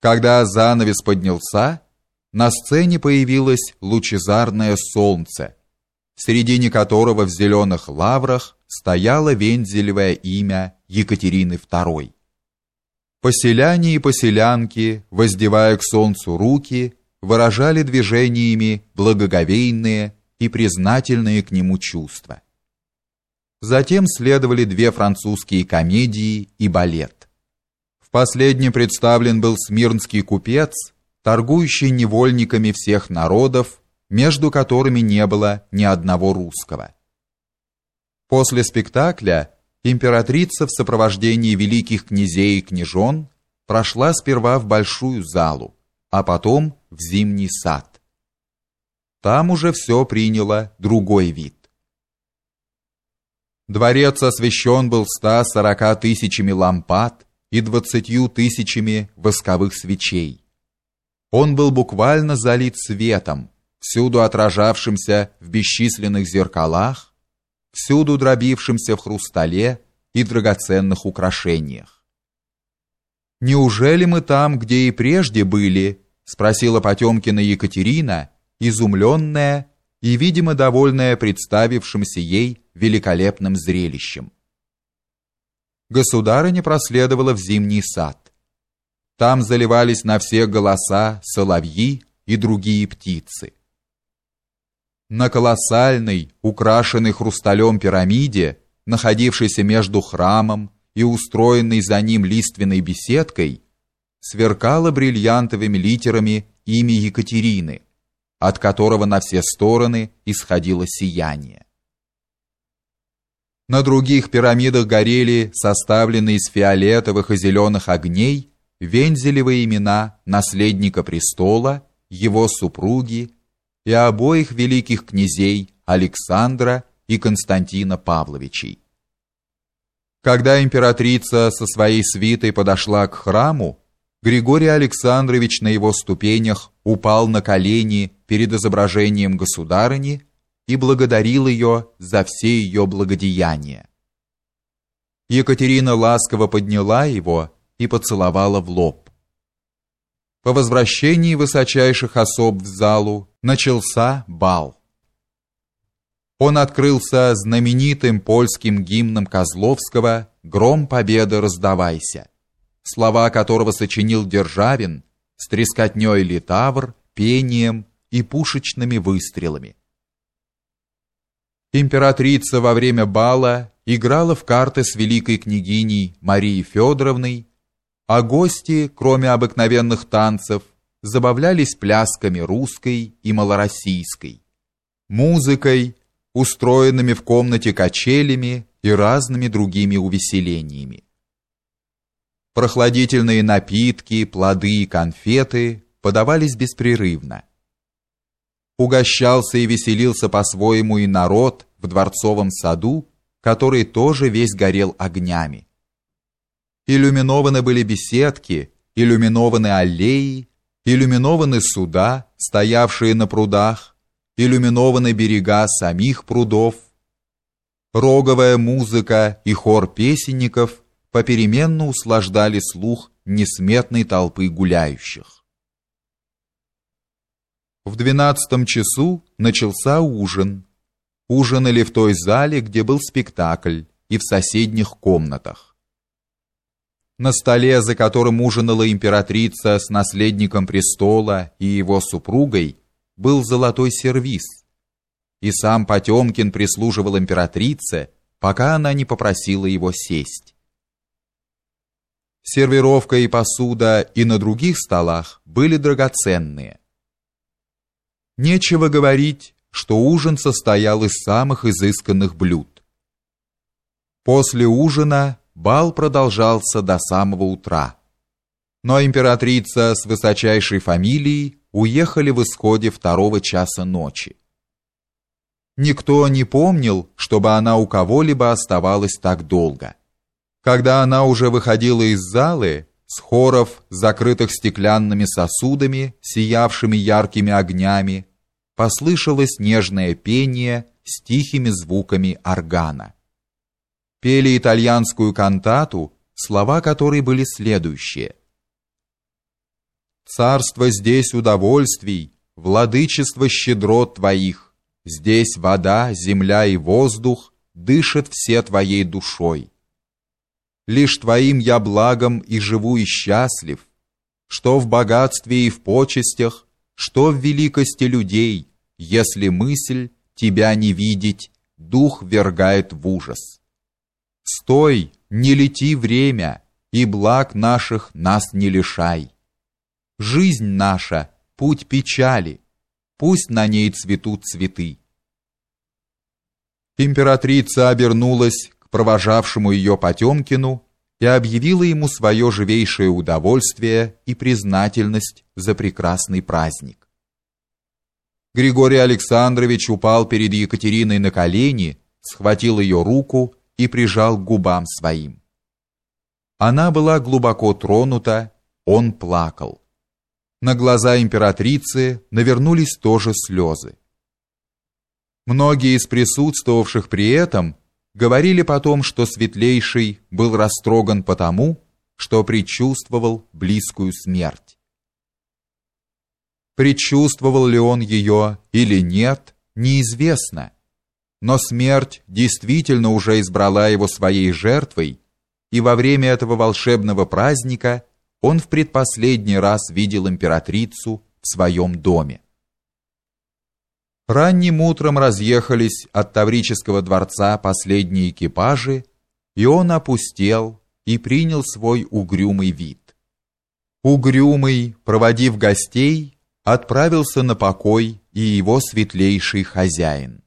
Когда занавес поднялся, на сцене появилось лучезарное солнце, в середине которого в зеленых лаврах стояло вензелевое имя Екатерины II. Поселяне и поселянки, воздевая к солнцу руки, выражали движениями благоговейные и признательные к нему чувства. Затем следовали две французские комедии и балет. В последнем представлен был смирнский купец, торгующий невольниками всех народов, между которыми не было ни одного русского. После спектакля императрица в сопровождении великих князей и княжон прошла сперва в большую залу, а потом в зимний сад. Там уже все приняло другой вид. Дворец освещен был 140 тысячами лампад и 20 тысячами восковых свечей. Он был буквально залит светом, всюду отражавшимся в бесчисленных зеркалах, всюду дробившимся в хрустале и драгоценных украшениях. «Неужели мы там, где и прежде были?» — спросила Потемкина Екатерина, изумленная и, видимо, довольная представившимся ей великолепным зрелищем. Государыня проследовала в зимний сад. Там заливались на все голоса соловьи и другие птицы. На колоссальной, украшенной хрусталем пирамиде, находившейся между храмом и устроенной за ним лиственной беседкой, сверкало бриллиантовыми литерами имя Екатерины, от которого на все стороны исходило сияние. На других пирамидах горели составленные из фиолетовых и зеленых огней вензелевые имена наследника престола, его супруги и обоих великих князей Александра и Константина Павловичей. Когда императрица со своей свитой подошла к храму, Григорий Александрович на его ступенях упал на колени перед изображением государыни и благодарил ее за все ее благодеяния. Екатерина ласково подняла его и поцеловала в лоб. По возвращении высочайших особ в залу начался бал. Он открылся знаменитым польским гимном Козловского «Гром победы раздавайся», слова которого сочинил Державин с трескотней литавр, пением и пушечными выстрелами. Императрица во время бала играла в карты с великой княгиней Марией Федоровной, а гости, кроме обыкновенных танцев, забавлялись плясками русской и малороссийской, музыкой, устроенными в комнате качелями и разными другими увеселениями. Прохладительные напитки, плоды и конфеты подавались беспрерывно угощался и веселился по-своему и народ в дворцовом саду, который тоже весь горел огнями. Иллюминованы были беседки, иллюминованы аллеи, иллюминованы суда, стоявшие на прудах, иллюминованы берега самих прудов. Роговая музыка и хор песенников попеременно услаждали слух несметной толпы гуляющих. В двенадцатом часу начался ужин. Ужинали в той зале, где был спектакль, и в соседних комнатах. На столе, за которым ужинала императрица с наследником престола и его супругой, был золотой сервиз. И сам Потемкин прислуживал императрице, пока она не попросила его сесть. Сервировка и посуда и на других столах были драгоценные. Нечего говорить, что ужин состоял из самых изысканных блюд. После ужина бал продолжался до самого утра. Но императрица с высочайшей фамилией уехали в исходе второго часа ночи. Никто не помнил, чтобы она у кого-либо оставалась так долго. Когда она уже выходила из залы, с хоров, закрытых стеклянными сосудами, сиявшими яркими огнями, послышалось нежное пение с тихими звуками органа. Пели итальянскую кантату, слова которой были следующие: Царство здесь удовольствий, владычество щедрот твоих. Здесь вода, земля и воздух дышат все твоей душой. Лишь твоим я благом и живу и счастлив, что в богатстве и в почестях, что в великости людей, если мысль тебя не видеть, дух вергает в ужас. Стой, не лети время, и благ наших нас не лишай. Жизнь наша — путь печали, пусть на ней цветут цветы. Императрица обернулась провожавшему ее Потемкину и объявила ему свое живейшее удовольствие и признательность за прекрасный праздник. Григорий Александрович упал перед Екатериной на колени, схватил ее руку и прижал к губам своим. Она была глубоко тронута, он плакал. На глаза императрицы навернулись тоже слезы. Многие из присутствовавших при этом говорили потом, что Светлейший был растроган потому, что предчувствовал близкую смерть. Предчувствовал ли он ее или нет, неизвестно. Но смерть действительно уже избрала его своей жертвой, и во время этого волшебного праздника он в предпоследний раз видел императрицу в своем доме. Ранним утром разъехались от Таврического дворца последние экипажи, и он опустел и принял свой угрюмый вид. Угрюмый, проводив гостей, отправился на покой и его светлейший хозяин.